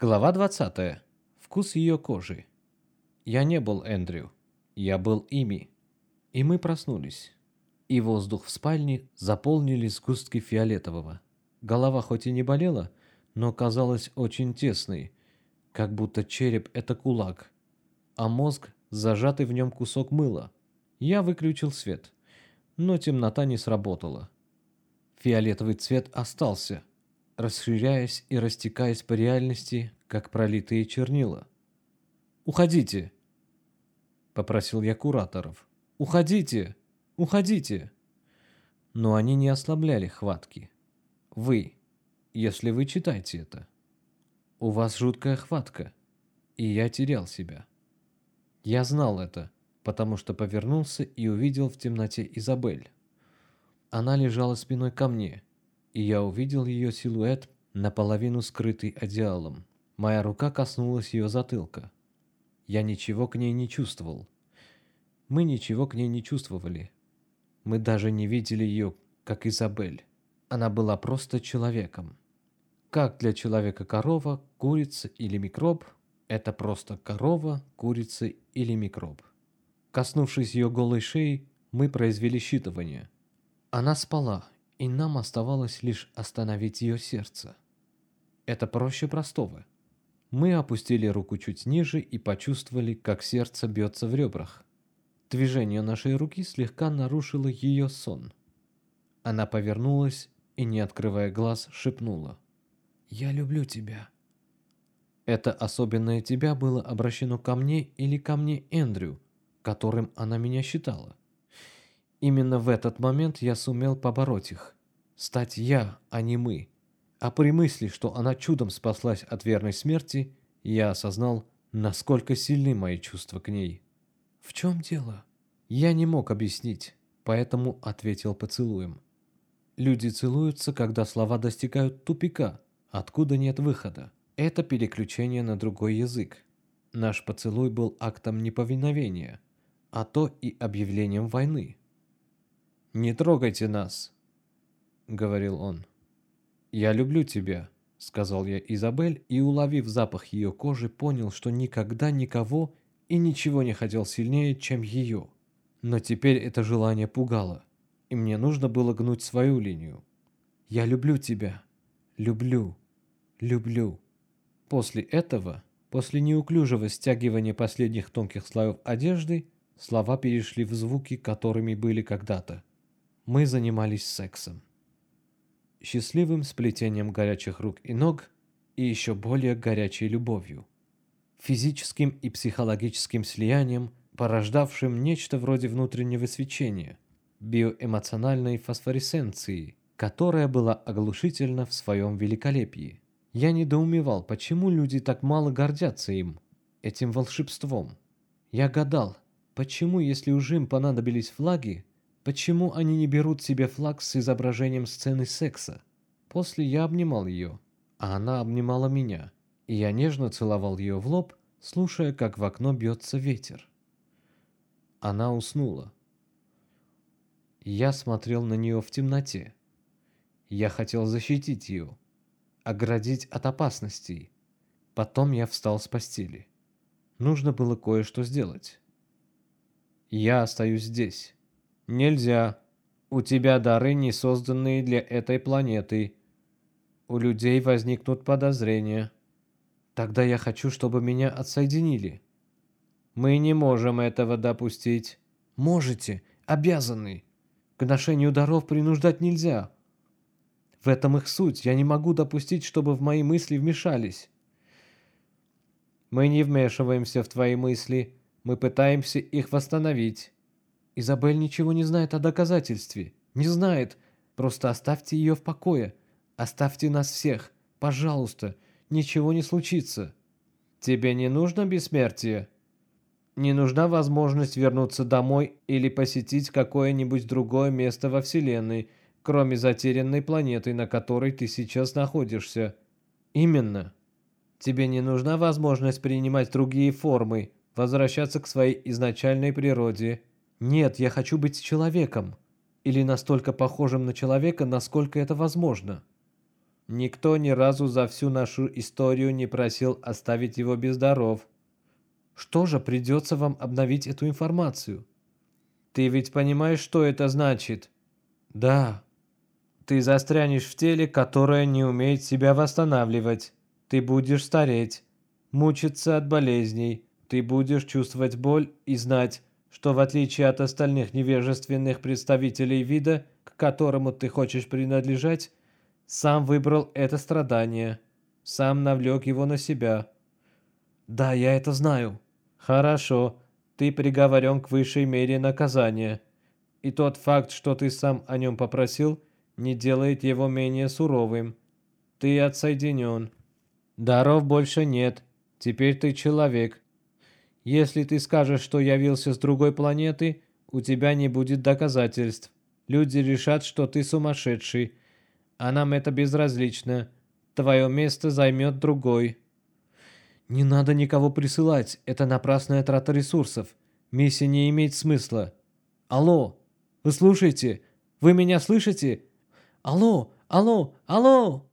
Глава 20. Вкус ее кожи. Я не был Эндрю. Я был ими. И мы проснулись. И воздух в спальне заполнили сгустки фиолетового. Голова хоть и не болела, но казалась очень тесной, как будто череп – это кулак, а мозг – зажатый в нем кусок мыла. Я выключил свет, но темнота не сработала. Фиолетовый цвет остался, расширяясь и растекаясь по реальности, как пролитые чернила. «Уходите!» – попросил я кураторов. «Уходите! Уходите!» Но они не ослабляли хватки. Вы, если вы читаете это. У вас жуткая хватка, и я терял себя. Я знал это, потому что повернулся и увидел в темноте Изабель. Она лежала спиной ко мне, и я увидел ее силуэт, наполовину скрытый одеялом. Моя рука коснулась ее затылка. Я ничего к ней не чувствовал. Мы ничего к ней не чувствовали. Мы даже не видели ее, как Изабель. Она была просто человеком. Как для человека корова, курица или микроб – это просто корова, курица или микроб. Коснувшись ее голой шеи, мы произвели считывание. Она спала, и нам оставалось лишь остановить ее сердце. Это проще простого. Мы опустили руку чуть ниже и почувствовали, как сердце бьется в ребрах. Движение нашей руки слегка нарушило ее сон. Она повернулась и, не открывая глаз, шепнула. «Я люблю тебя». Это особенное «тебя» было обращено ко мне или ко мне Эндрю, которым она меня считала. Именно в этот момент я сумел побороть их. Стать я, а не мы. А при мысли, что она чудом спаслась от верной смерти, я осознал, насколько сильны мои чувства к ней. «В чем дело?» Я не мог объяснить, поэтому ответил поцелуем. Люди целуются, когда слова достигают тупика, откуда нет выхода. Это переключение на другой язык. Наш поцелуй был актом неповиновения, а то и объявлением войны. «Не трогайте нас», — говорил он. «Я люблю тебя», — сказал я Изабель, и, уловив запах ее кожи, понял, что никогда никого и ничего не хотел сильнее, чем ее. Но теперь это желание пугало, и мне нужно было гнуть свою линию. «Я люблю тебя. Люблю. Люблю». После этого, после неуклюжего стягивания последних тонких слоев одежды, слова перешли в звуки, которыми были когда-то. Мы занимались сексом счастливым сплетением горячих рук и ног и еще более горячей любовью. Физическим и психологическим слиянием, порождавшим нечто вроде внутреннего свечения, биоэмоциональной фосфоресценции, которая была оглушительна в своем великолепии. Я недоумевал, почему люди так мало гордятся им, этим волшебством. Я гадал, почему, если уж им понадобились флаги, Почему они не берут себе флаг с изображением сцены секса? После я обнимал ее, а она обнимала меня, и я нежно целовал ее в лоб, слушая, как в окно бьется ветер. Она уснула. Я смотрел на нее в темноте. Я хотел защитить ее, оградить от опасностей. Потом я встал с постели. Нужно было кое-что сделать. Я остаюсь здесь. Нельзя. У тебя дары, не созданные для этой планеты. У людей возникнут подозрения. Тогда я хочу, чтобы меня отсоединили. Мы не можем этого допустить. Можете, обязаны. К ношению даров принуждать нельзя. В этом их суть. Я не могу допустить, чтобы в мои мысли вмешались. Мы не вмешиваемся в твои мысли. Мы пытаемся их восстановить. Изабель ничего не знает о доказательстве. Не знает. Просто оставьте ее в покое. Оставьте нас всех. Пожалуйста. Ничего не случится. Тебе не нужно бессмертие? Не нужна возможность вернуться домой или посетить какое-нибудь другое место во Вселенной, кроме затерянной планеты, на которой ты сейчас находишься. Именно. Тебе не нужна возможность принимать другие формы, возвращаться к своей изначальной природе – нет, я хочу быть человеком. Или настолько похожим на человека, насколько это возможно. Никто ни разу за всю нашу историю не просил оставить его без даров. Что же, придется вам обновить эту информацию. Ты ведь понимаешь, что это значит? Да. Ты застрянешь в теле, которое не умеет себя восстанавливать. Ты будешь стареть, мучиться от болезней. Ты будешь чувствовать боль и знать, что в отличие от остальных невежественных представителей вида, к которому ты хочешь принадлежать, сам выбрал это страдание, сам навлек его на себя. Да, я это знаю. Хорошо, ты приговорен к высшей мере наказания. И тот факт, что ты сам о нем попросил, не делает его менее суровым. Ты отсоединен. Даров больше нет. Теперь ты человек. Если ты скажешь, что явился с другой планеты, у тебя не будет доказательств. Люди решат, что ты сумасшедший. А нам это безразлично. Твое место займет другой. Не надо никого присылать. Это напрасная трата ресурсов. Миссия не имеет смысла. Алло, вы слушаете? Вы меня слышите? Алло, алло, алло!